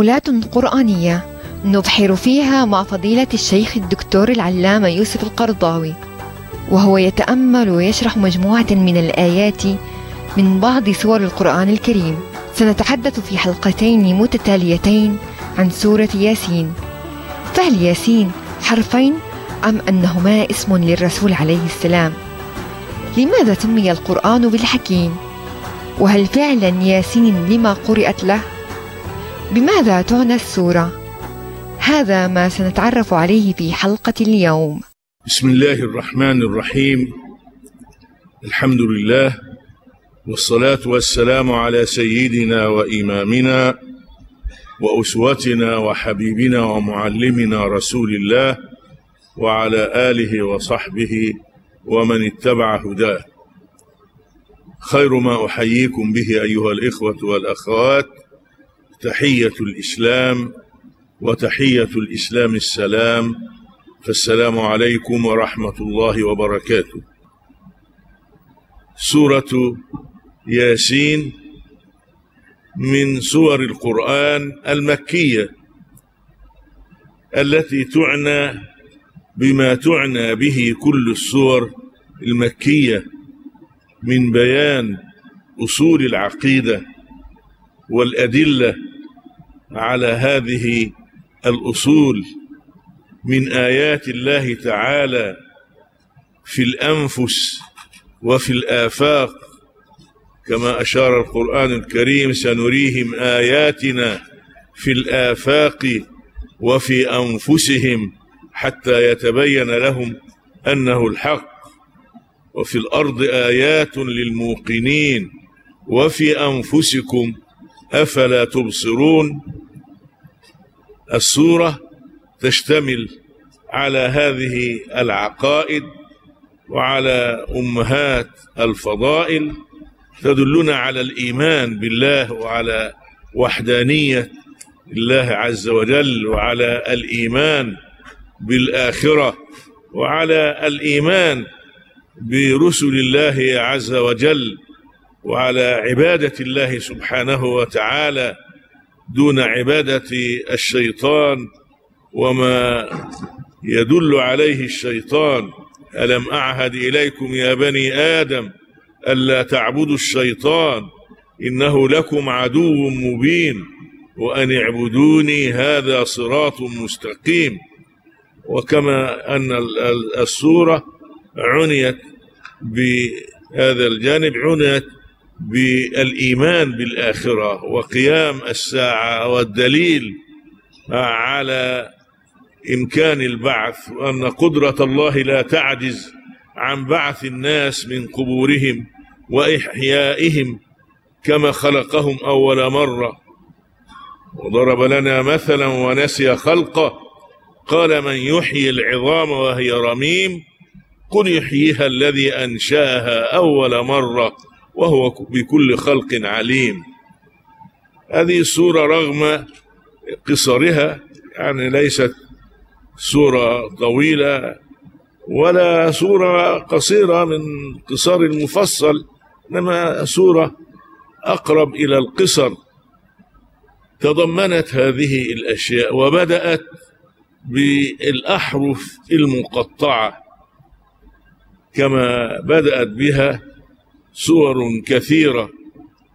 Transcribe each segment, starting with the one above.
تأملات قرآنية نبحر فيها مع فضيلة الشيخ الدكتور العلامة يوسف القرضاوي وهو يتأمل ويشرح مجموعة من الآيات من بعض سور القرآن الكريم. سنتحدث في حلقتين متتاليتين عن سورة ياسين. فهل ياسين حرفين أم أنهما اسم للرسول عليه السلام؟ لماذا سمي القرآن بالحكيم؟ وهل فعلا ياسين لما قرأت له؟ بماذا تعنى السورة؟ هذا ما سنتعرف عليه في حلقة اليوم. بسم الله الرحمن الرحيم. الحمد لله والصلاة والسلام على سيدنا وإمامنا وأسوتنا وحبيبنا ومعلمنا رسول الله وعلى آله وصحبه ومن اتبع هداه. خير ما أحييكم به أيها الإخوة والأخوات. تحية الإسلام وتحية الإسلام السلام فالسلام عليكم ورحمة الله وبركاته. سورة ياسين من سور القرآن المكية التي تعنى بما تعنى به كل السور المكية من بيان أصول العقيدة والأدلة على هذه الأصول من آيات الله تعالى في الأنفس وفي الآفاق. كما أشار القرآن الكريم سنريهم آياتنا في الآفاق وفي أنفسهم حتى يتبين لهم أنه الحق. وفي الأرض آيات للموقنين وفي أنفسكم أفلا تبصرون؟ السورة تشتمل على هذه العقائد وعلى أمهات الفضائل تدلنا على الإيمان بالله وعلى وحدانية الله عز وجل وعلى الإيمان بالآخرة وعلى الإيمان برسل الله عز وجل وعلى عبادة الله سبحانه وتعالى دون عبادة الشيطان وما يدل عليه الشيطان. ألم أعهد إليكم يا بني آدم ألا تعبدوا الشيطان؟ إنه لكم عدو مبين. وأن اعبدوني هذا صراط مستقيم. وكما أن السورة عنيت بهذا الجانب عنيت بالإيمان بالآخرة وقيام الساعة والدليل على إمكان البعث وأن قدرة الله لا تعجز عن بعث الناس من قبورهم وإحيائهم كما خلقهم أول مرة. وضرب لنا مثلا ونسي خلقه. قال من يحيي العظام وهي رميم قل يحييها الذي أنشاها أول مرة. وهو بكل خلق عليم. هذه السورة رغم قصرها يعني ليست سورة طويلة ولا سورة قصيرة من قصار المفصل إنما سورة أقرب إلى القصر. تضمنت هذه الأشياء وبدأت بالأحرف المقطعة كما بدأت بها سور كثيرة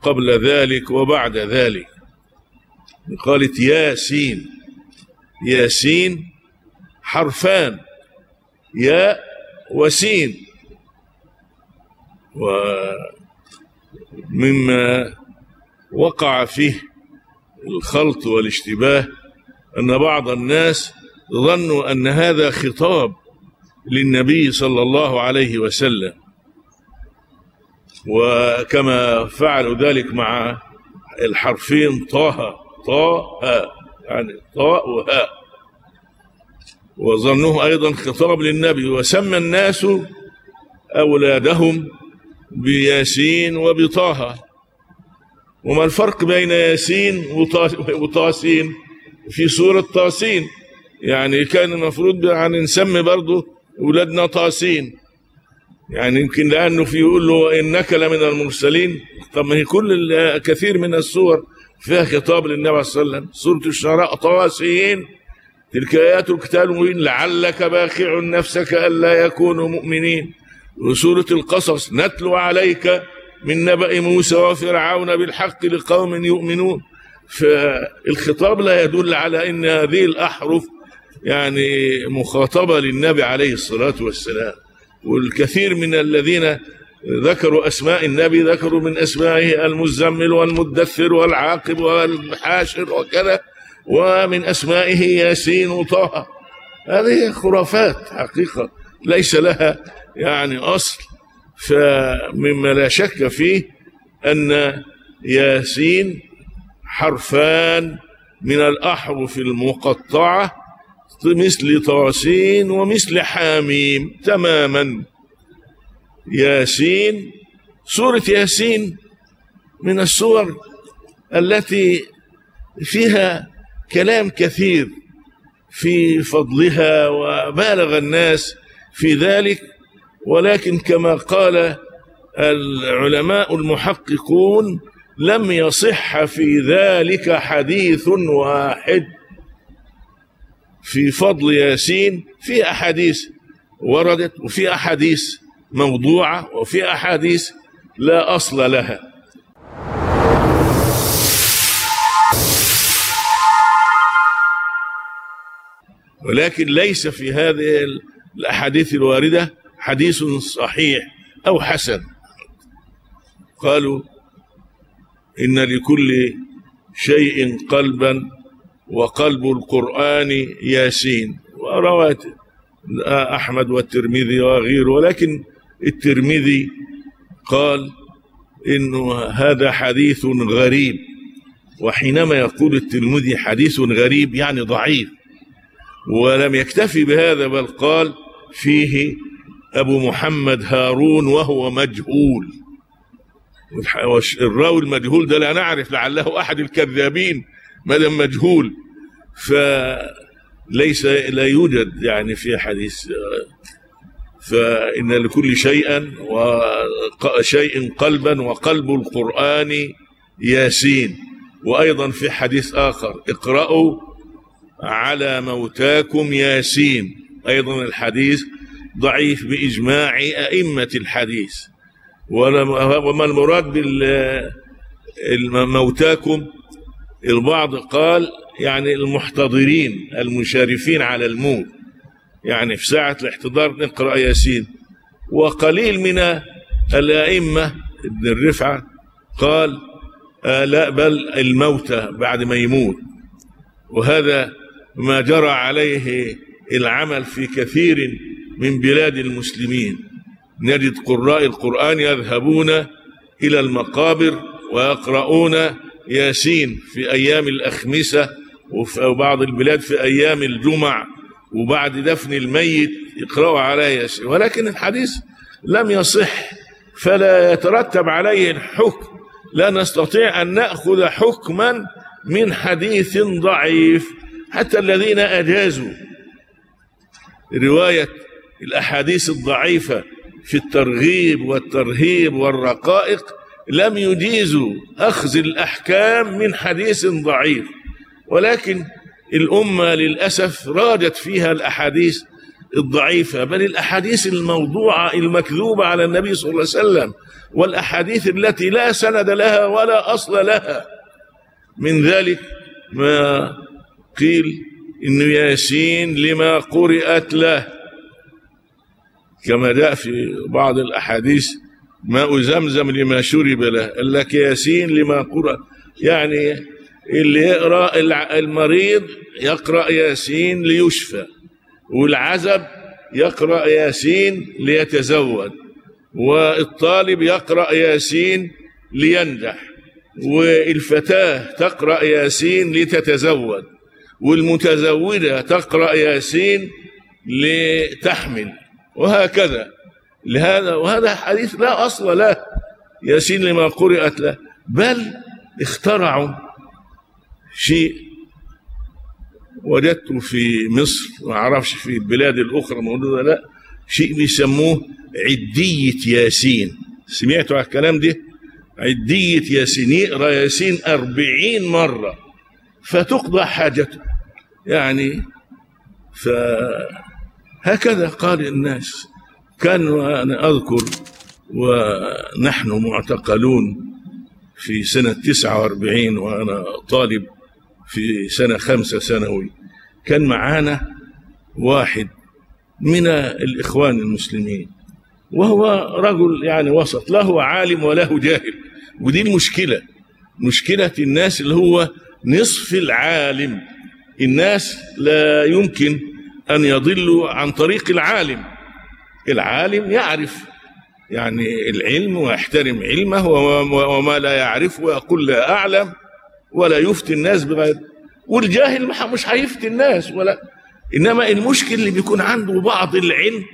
قبل ذلك وبعد ذلك. قالت ياسين ياسين حرفان ياء وسين. ومما وقع فيه الخلط والاشتباه أن بعض الناس ظنوا أن هذا خطاب للنبي صلى الله عليه وسلم. وكما فعلوا ذلك مع الحرفين طه طاء يعني طاء وهاء. وظنوه أيضا خطاب للنبي وسمى الناس أولادهم بياسين وبطه. وما الفرق بين ياسين وطاسين؟ في سورة طاسين يعني كان المفروض يعني نسمي برضه أولادنا طاسين. يعني يمكن لأنه في يقول له إنك لمن المرسلين. طب ما هي كل كثير من السور فيها خطاب للنبي صلى الله عليه وسلم. سورة الشعراء طواسيين تلك آيات الكتاب المبين. لعلك باخع نفسك ألا يكونوا مؤمنين. وسورة القصص. نتلو عليك من نبأ موسى وفرعون بالحق لقوم يؤمنون. فالخطاب لا يدل على أن هذه الأحرف يعني مخاطبة للنبي عليه الصلاة والسلام. والكثير من الذين ذكروا أسماء النبي ذكروا من أسمائه المزمل والمدثر والعاقب والحاشر وكذا ومن أسمائه ياسين وطه. هذه خرافات حقيقة ليس لها يعني أصل. فمما لا شك فيه أن ياسين حرفان من الأحرف المقطعة مثل طاسين ومثل حاميم تماما. ياسين سورة ياسين من السور التي فيها كلام كثير في فضلها وبالغ الناس في ذلك. ولكن كما قال العلماء المحققون لم يصح في ذلك حديث واحد. في فضل ياسين في أحاديث وردت وفي أحاديث موضوعة وفي أحاديث لا أصل لها. ولكن ليس في هذه الأحاديث الواردة حديث صحيح أو حسن. قالوا إن لكل شيء قلبا وقلب القرآن ياسين. وروات أحمد والترمذي وغيره. ولكن الترمذي قال إنه هذا حديث غريب. وحينما يقول الترمذي حديث غريب يعني ضعيف. ولم يكتفي بهذا بل قال فيه أبو محمد هارون وهو مجهول. الراوي المجهول ده لا نعرف لعله أحد الكذابين. ما دام مجهول فليس لا يوجد يعني في حديث فإن لكل شيء وشيء قلبا وقلب القرآن ياسين. وأيضا في حديث آخر اقرأوا على موتاكم ياسين. أيضا الحديث ضعيف بإجماع أئمة الحديث. وما المراد بالموتاكم البعض قال يعني المحتضرين المشارفين على الموت. يعني في ساعة الاحتضار نقرأ ياسين. وقليل من الأئمة ابن الرفعة قال آه لا بل الموتى بعد ما يموت. وهذا ما جرى عليه العمل في كثير من بلاد المسلمين. نجد قراء القرآن يذهبون إلى المقابر ويقرؤون ياسين في أيام الأخمسة وفي بعض البلاد في أيام الجمع وبعد دفن الميت يقرأوا عليه ياسين. ولكن الحديث لم يصح فلا يترتب عليه الحكم. لا نستطيع أن نأخذ حكما من حديث ضعيف. حتى الذين أجازوا رواية الأحاديث الضعيفة في الترغيب والترهيب والرقائق لم يجيزوا أخذ الأحكام من حديث ضعيف. ولكن الأمة للأسف راجت فيها الأحاديث الضعيفة بل الأحاديث الموضوعة المكذوبة على النبي صلى الله عليه وسلم والأحاديث التي لا سند لها ولا أصل لها. من ذلك ما قيل إن ياسين لما قرأت له. كما جاء في بعض الأحاديث ماء زمزم لما شرب له. قال لك ياسين لما قرأ. يعني اللي يقرأ المريض يقرأ ياسين ليشفى والعزب يقرأ ياسين ليتزود والطالب يقرأ ياسين لينجح والفتاة تقرأ ياسين لتتزود والمتزوجة تقرأ ياسين لتحمل وهكذا. لهذا وهذا حديث لا أصل له ياسين لما قرأت له. بل اخترعوا شيء وجدته في مصر ما أعرفش في البلاد الأخرى موجودة لأ شيء بيسموه عدية ياسين. سمعتوا على الكلام ده؟ عدية ياسين يقرأ ياسين أربعين مرة. فتقضى حاجته. يعني فهكذا قال الناس. كان أنا أذكر ونحن معتقلون في سنة 49 وأنا طالب في سنة خمسة ثانوي. كان معانا واحد من الإخوان المسلمين وهو رجل يعني وسط لا هو عالم ولا هو جاهل. ودي المشكلة مشكلة الناس اللي هو نصف العالم. الناس لا يمكن أن يضلوا عن طريق العالم. العالم يعرف يعني العلم ويحترم علمه وما لا يعرفه ويقول لا أعلم ولا يفتي الناس بغير. والجاهل مش هيفتي الناس ولا. إنما المشكل اللي بيكون عنده بعض العلم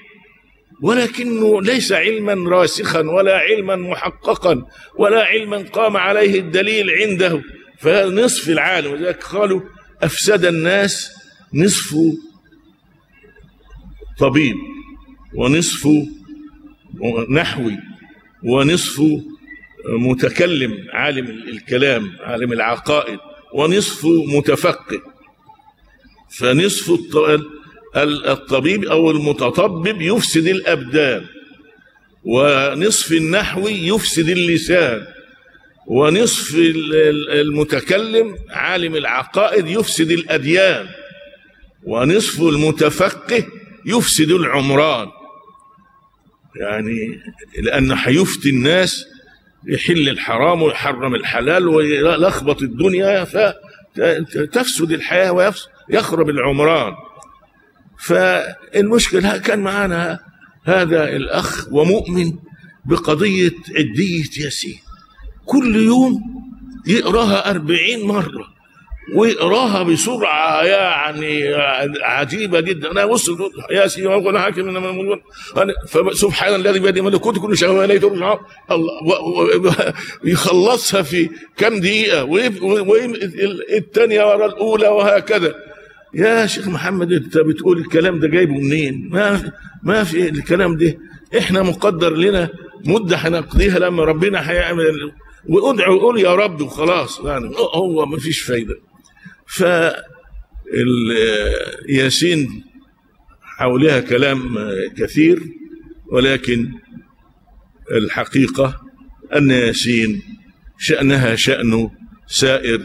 ولكنه ليس علما راسخا ولا علما محققا ولا علما قام عليه الدليل عنده. فهذا نصف العالم. ولذلك قالوا أفسد الناس نصف طبيب. ونصف نحوي ونصف متكلم عالم الكلام عالم العقائد ونصف متفقه. فنصف الطبيب أو المتطبب يفسد الأبدان ونصف النحوي يفسد اللسان ونصف المتكلم عالم العقائد يفسد الأديان ونصف المتفقه يفسد العمران. يعني لأن حيفتي الناس يحل الحرام ويحرم الحلال ويلخبط الدنيا فتفسد الحياة ويخرب العمران. فالمشكلة كان معنا هذا الأخ ومؤمن بقضية عدية ياسين. كل يوم يقراها أربعين مرة. ويقراها بسرعة يعني عجيبة جدا. أنا بص يا سيدي وأنا حاكم أنا فسبحان الذي بيده ملكوت كل شيء وإليه ترجع. الله يخلصها في كم دقيقة؟ والثانية ورا الأولى؟ وهكذا. يا شيخ محمد أنت بتقول الكلام ده جايبه منين؟ ما ما في الكلام ده. إحنا مقدر لنا مدة هنقضيها لما ربنا هيعمل. وادعوا قول يا رب وخلاص. يعني هو ما فيش فايدة. ف ياسين حولها كلام كثير ولكن الحقيقة أن ياسين شأنها شأن سائر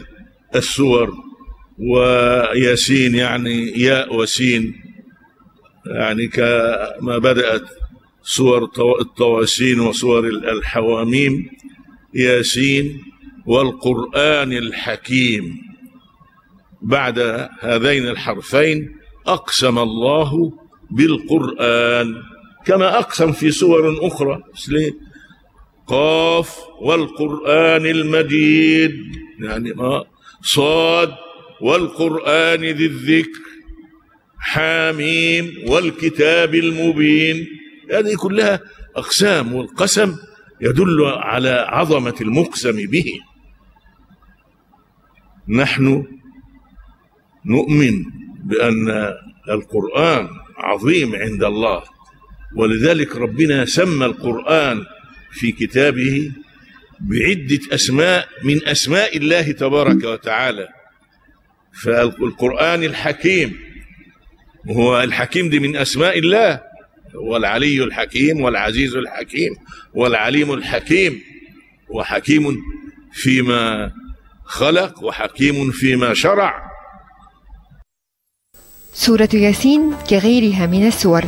السور وياسين يعني ياء وسين يعني كما بدأت سور الطواسين وسور الحواميم ياسين والقرآن الحكيم. بعد هذين الحرفين أقسم الله بالقرآن كما أقسم في سور أخرى قاف والقرآن المجيد يعني ما صاد والقرآن ذي الذكر حاميم والكتاب المبين هذه كلها أقسام والقسم يدل على عظمة المقسم به. نحن نؤمن بأن القرآن عظيم عند الله ولذلك ربنا سمى القرآن في كتابه بعدة أسماء من أسماء الله تبارك وتعالى. فالقرآن الحكيم هو الحكيم دي من أسماء الله والعلي الحكيم والعزيز الحكيم والعليم الحكيم وحكيم فيما خلق وحكيم فيما شرع. سورة ياسين كغيرها من السور.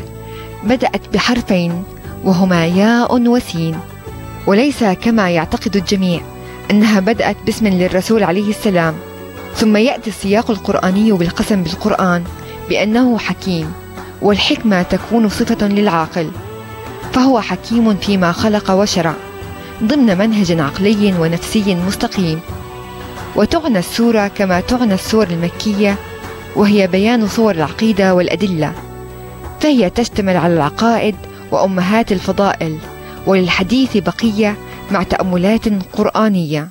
بدأت بحرفين وهما ياء وسين. وليس كما يعتقد الجميع أنها بدأت باسم للرسول عليه السلام. ثم يأتي السياق القرآني بالقسم بالقرآن بأنه حكيم والحكمة تكون صفة للعاقل. فهو حكيم فيما خلق وشرع ضمن منهج عقلي ونفسي مستقيم. وتعنى السورة كما تعنى السور المكية وهي بيان صور العقيدة والأدلة. فهي تشتمل على العقائد وأمهات الفضائل وللحديث بقية مع تأملات قرآنية.